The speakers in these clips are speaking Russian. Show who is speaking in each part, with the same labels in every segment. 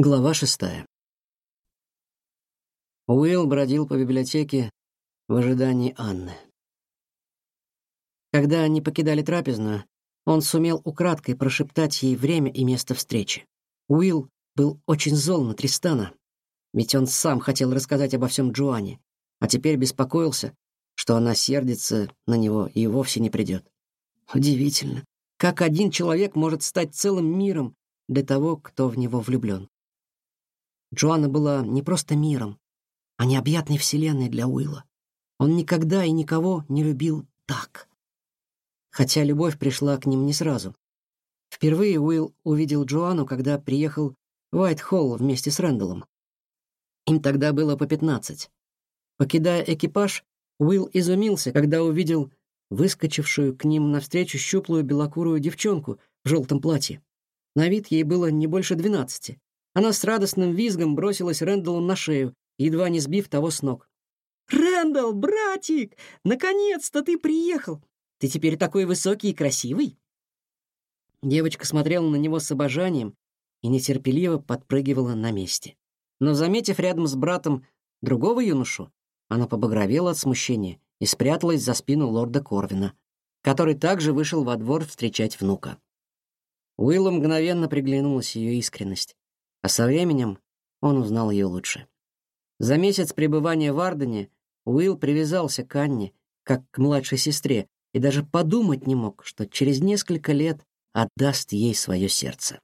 Speaker 1: Глава шестая. Уилл бродил по библиотеке в ожидании Анны. Когда они покидали трапезную, он сумел украдкой прошептать ей время и место встречи. Уилл был очень зол на Тристана, ведь он сам хотел рассказать обо всем Джоанне, а теперь беспокоился, что она сердится на него и вовсе не придет. Удивительно, как один человек может стать целым миром для того, кто в него влюблен. Джоанна была не просто миром, а необъятной вселенной для Уилла. Он никогда и никого не любил так. Хотя любовь пришла к ним не сразу. Впервые Уилл увидел Джоанну, когда приехал в Уайт-Холл вместе с Рэндаллом. Им тогда было по пятнадцать. Покидая экипаж, Уилл изумился, когда увидел выскочившую к ним навстречу щуплую белокурую девчонку в желтом платье. На вид ей было не больше двенадцати. Она с радостным визгом бросилась Рэндаллу на шею, едва не сбив того с ног. «Рэндалл, братик! Наконец-то ты приехал! Ты теперь такой высокий и красивый!» Девочка смотрела на него с обожанием и нетерпеливо подпрыгивала на месте. Но, заметив рядом с братом другого юношу, она побагровела от смущения и спряталась за спину лорда Корвина, который также вышел во двор встречать внука. Уиллу мгновенно приглянулась ее искренность а со временем он узнал ее лучше. За месяц пребывания в Ардене Уилл привязался к Анне, как к младшей сестре, и даже подумать не мог, что через несколько лет отдаст ей свое сердце.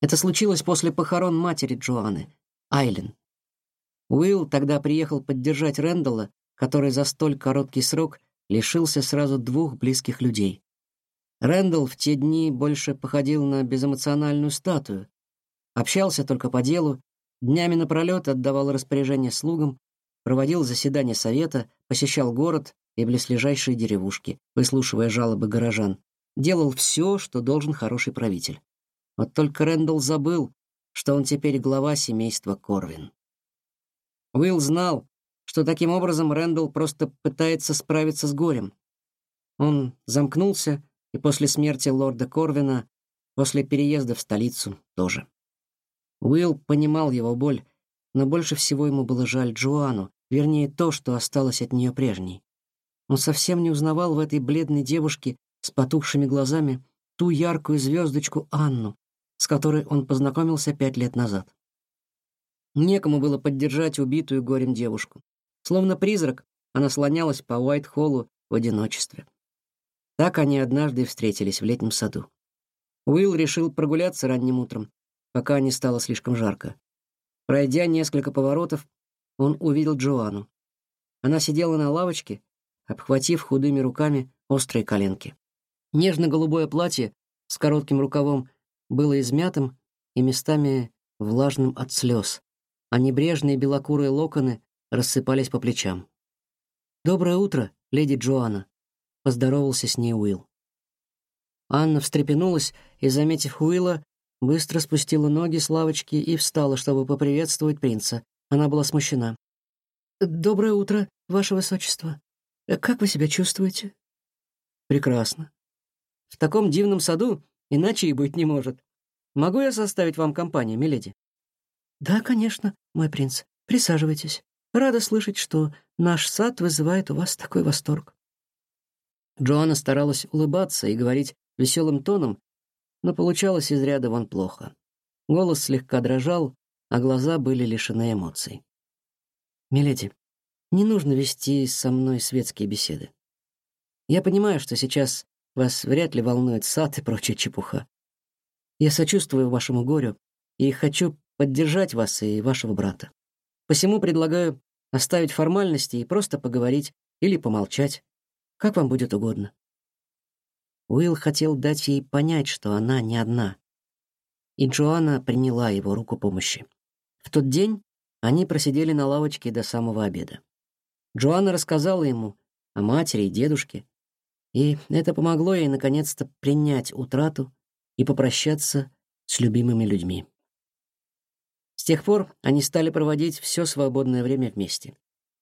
Speaker 1: Это случилось после похорон матери Джоанны, Айлен. Уилл тогда приехал поддержать Рэндалла, который за столь короткий срок лишился сразу двух близких людей. Рэндалл в те дни больше походил на безэмоциональную статую, Общался только по делу, днями напролет отдавал распоряжения слугам, проводил заседания совета, посещал город и близлежащие деревушки, выслушивая жалобы горожан. Делал все, что должен хороший правитель. Вот только Рэндалл забыл, что он теперь глава семейства Корвин. Уилл знал, что таким образом Рэндалл просто пытается справиться с горем. Он замкнулся, и после смерти лорда Корвина, после переезда в столицу тоже. Уилл понимал его боль, но больше всего ему было жаль Джоанну, вернее, то, что осталось от нее прежней. Он совсем не узнавал в этой бледной девушке с потухшими глазами ту яркую звездочку Анну, с которой он познакомился пять лет назад. Некому было поддержать убитую горем девушку. Словно призрак, она слонялась по Уайт-Холлу в одиночестве. Так они однажды встретились в летнем саду. Уилл решил прогуляться ранним утром, пока не стало слишком жарко. Пройдя несколько поворотов, он увидел Джоанну. Она сидела на лавочке, обхватив худыми руками острые коленки. Нежно-голубое платье с коротким рукавом было измятым и местами влажным от слез, а небрежные белокурые локоны рассыпались по плечам. «Доброе утро, леди Джоанна», — поздоровался с ней Уилл. Анна встрепенулась и, заметив Уилла, Быстро спустила ноги с лавочки и встала, чтобы поприветствовать принца. Она была смущена. «Доброе утро, ваше высочество. Как вы себя чувствуете?» «Прекрасно. В таком дивном саду иначе и быть не может. Могу я составить вам компанию, миледи?» «Да, конечно, мой принц. Присаживайтесь. Рада слышать, что наш сад вызывает у вас такой восторг». Джоанна старалась улыбаться и говорить веселым тоном, но получалось из ряда вон плохо. Голос слегка дрожал, а глаза были лишены эмоций. «Миледи, не нужно вести со мной светские беседы. Я понимаю, что сейчас вас вряд ли волнует сад и прочая чепуха. Я сочувствую вашему горю и хочу поддержать вас и вашего брата. Посему предлагаю оставить формальности и просто поговорить или помолчать, как вам будет угодно. Уилл хотел дать ей понять, что она не одна. И Джоанна приняла его руку помощи. В тот день они просидели на лавочке до самого обеда. Джоанна рассказала ему о матери и дедушке, и это помогло ей наконец-то принять утрату и попрощаться с любимыми людьми. С тех пор они стали проводить все свободное время вместе.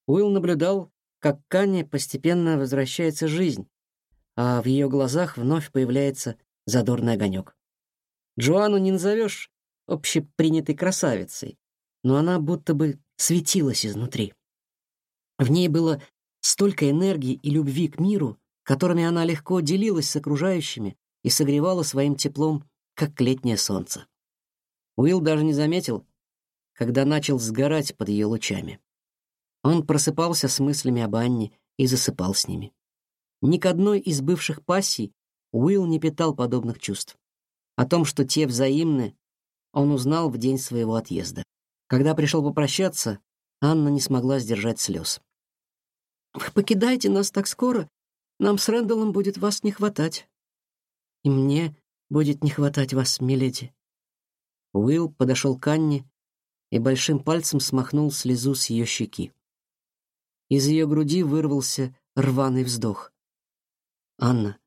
Speaker 1: Уилл наблюдал, как Канне постепенно возвращается жизнь, а в ее глазах вновь появляется задорный огонек. Джоанну не назовешь общепринятой красавицей, но она будто бы светилась изнутри. В ней было столько энергии и любви к миру, которыми она легко делилась с окружающими и согревала своим теплом, как летнее солнце. Уилл даже не заметил, когда начал сгорать под ее лучами. Он просыпался с мыслями об Анне и засыпал с ними. Ни к одной из бывших пассий Уилл не питал подобных чувств. О том, что те взаимны, он узнал в день своего отъезда. Когда пришел попрощаться, Анна не смогла сдержать слез. «Вы покидаете нас так скоро? Нам с Рэндаллом будет вас не хватать». «И мне будет не хватать вас, миледи». Уилл подошел к Анне и большим пальцем смахнул слезу с ее щеки. Из ее груди вырвался рваный вздох. «Анна».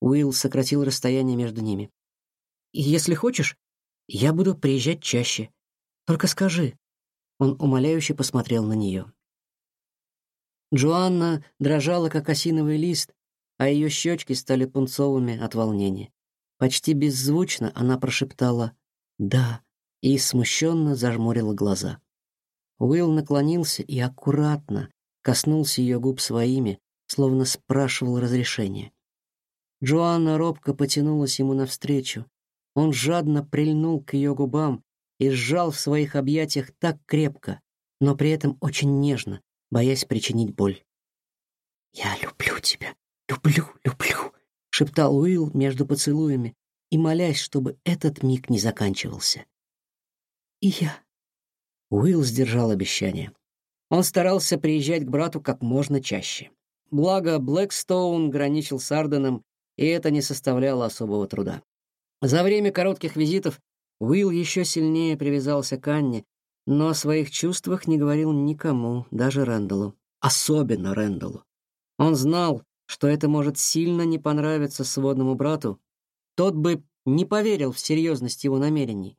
Speaker 1: Уилл сократил расстояние между ними. «Если хочешь, я буду приезжать чаще. Только скажи». Он умоляюще посмотрел на нее. Джоанна дрожала, как осиновый лист, а ее щечки стали пунцовыми от волнения. Почти беззвучно она прошептала «да» и смущенно зажмурила глаза. Уилл наклонился и аккуратно коснулся ее губ своими, словно спрашивал разрешения. Джоанна робко потянулась ему навстречу. Он жадно прильнул к ее губам и сжал в своих объятиях так крепко, но при этом очень нежно, боясь причинить боль. «Я люблю тебя, люблю, люблю», — шептал Уилл между поцелуями и молясь, чтобы этот миг не заканчивался. «И я». Уилл сдержал обещание. Он старался приезжать к брату как можно чаще. Благо, Блэкстоун граничил с Арденом, и это не составляло особого труда. За время коротких визитов Уилл еще сильнее привязался к Анне, но о своих чувствах не говорил никому, даже Рэндаллу. Особенно Рэндаллу. Он знал, что это может сильно не понравиться сводному брату. Тот бы не поверил в серьезность его намерений.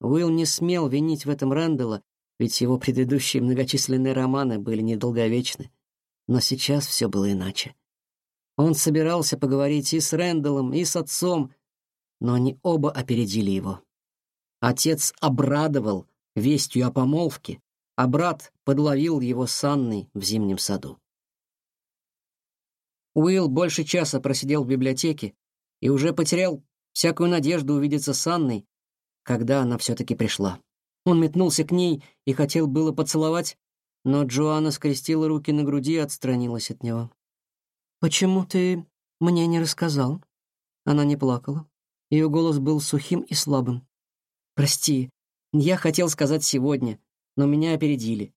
Speaker 1: Уилл не смел винить в этом Рэндалла, ведь его предыдущие многочисленные романы были недолговечны. Но сейчас все было иначе. Он собирался поговорить и с Рэндаллом, и с отцом, но они оба опередили его. Отец обрадовал вестью о помолвке, а брат подловил его с Анной в зимнем саду. Уилл больше часа просидел в библиотеке и уже потерял всякую надежду увидеться с Анной, когда она все-таки пришла. Он метнулся к ней и хотел было поцеловать, но Джоанна скрестила руки на груди и отстранилась от него. «Почему ты мне не рассказал?» Она не плакала. Ее голос был сухим и слабым. «Прости, я хотел сказать сегодня, но меня опередили».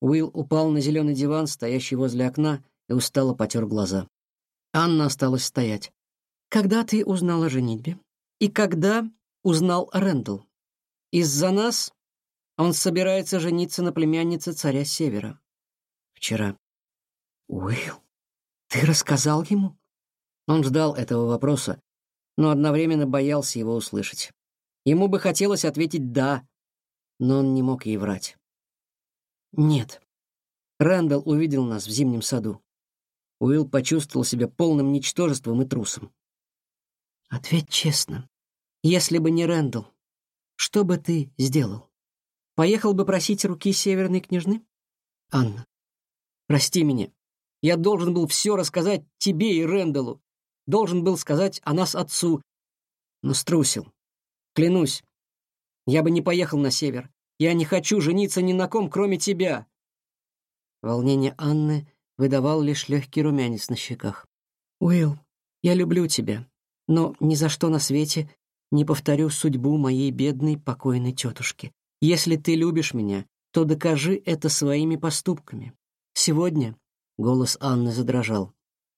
Speaker 1: Уилл упал на зеленый диван, стоящий возле окна, и устало потер глаза. Анна осталась стоять. «Когда ты узнал о женитьбе? И когда узнал Рэндалл? Из-за нас он собирается жениться на племяннице царя Севера. Вчера. Уилл, ты рассказал ему? Он ждал этого вопроса, но одновременно боялся его услышать. Ему бы хотелось ответить «да», но он не мог ей врать. «Нет». Рэндалл увидел нас в зимнем саду. Уилл почувствовал себя полным ничтожеством и трусом. «Ответь честно. Если бы не Рэндалл, что бы ты сделал? Поехал бы просить руки северной княжны? Анна, прости меня. Я должен был все рассказать тебе и Рэндаллу. Должен был сказать о нас отцу, но струсил. Клянусь, я бы не поехал на север. Я не хочу жениться ни на ком, кроме тебя. Волнение Анны выдавал лишь легкий румянец на щеках. Уилл, я люблю тебя, но ни за что на свете не повторю судьбу моей бедной покойной тетушки. Если ты любишь меня, то докажи это своими поступками. Сегодня голос Анны задрожал.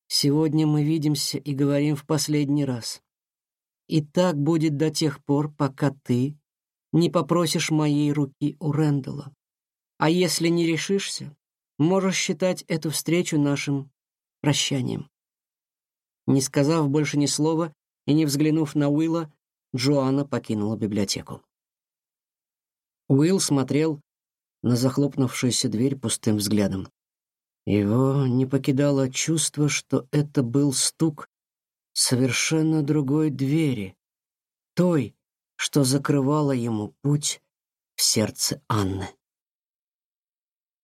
Speaker 1: Сегодня мы видимся и говорим в последний раз. И так будет до тех пор, пока ты не попросишь моей руки у Рэндалла. А если не решишься, можешь считать эту встречу нашим прощанием. Не сказав больше ни слова и не взглянув на Уилла, Джоанна покинула библиотеку. Уилл смотрел на захлопнувшуюся дверь пустым взглядом. Его не покидало чувство, что это был стук совершенно другой двери, той, что закрывало ему путь в сердце Анны.